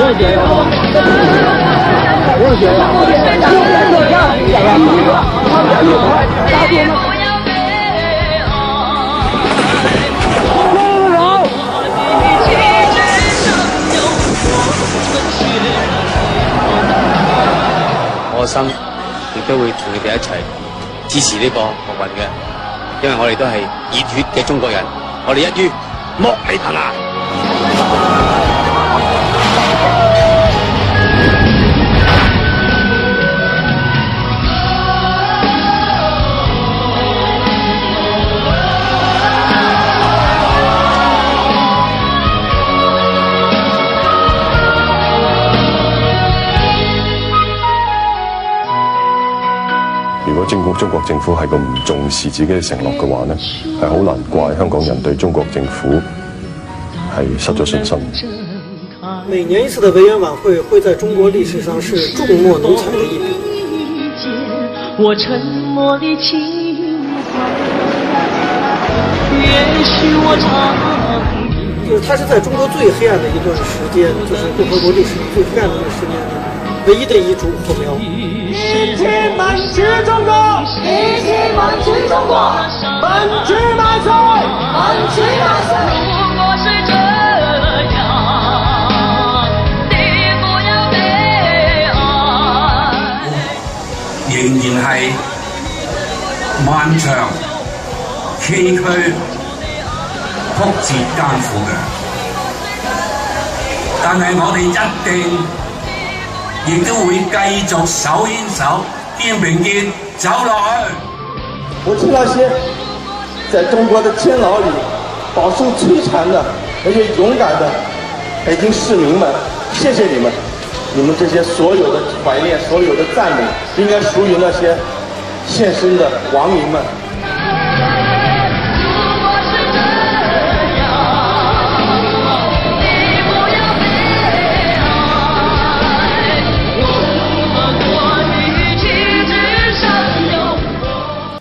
我心亦都会同你哋一齐支持呢个奥运嘅，因为我哋都系热血嘅中国人，我哋一于莫里滕啊！中國政府係個唔重視自己嘅承諾嘅話呢係好難怪香港人對中國政府係失咗信心。每年一次嘅維园晚會，會喺中國歷史上是眾目怒彩的一筆。就是他是在中國最黑暗的一段時間，就是共和國歷史最黑暗的時間裏，唯一的遗嘱火苗。天起民主中国，一起民主中国，民主万岁，民主万岁。仍然系漫长、崎岖、曲折、艰苦嘅，但系我哋一定。也都会继续手牵手、肩并肩走落去。我祝那些在中国的监牢里饱受摧残的而且勇敢的北京市民们，谢谢你们！你们这些所有的怀念、所有的赞美，应该属于那些献身的亡民们。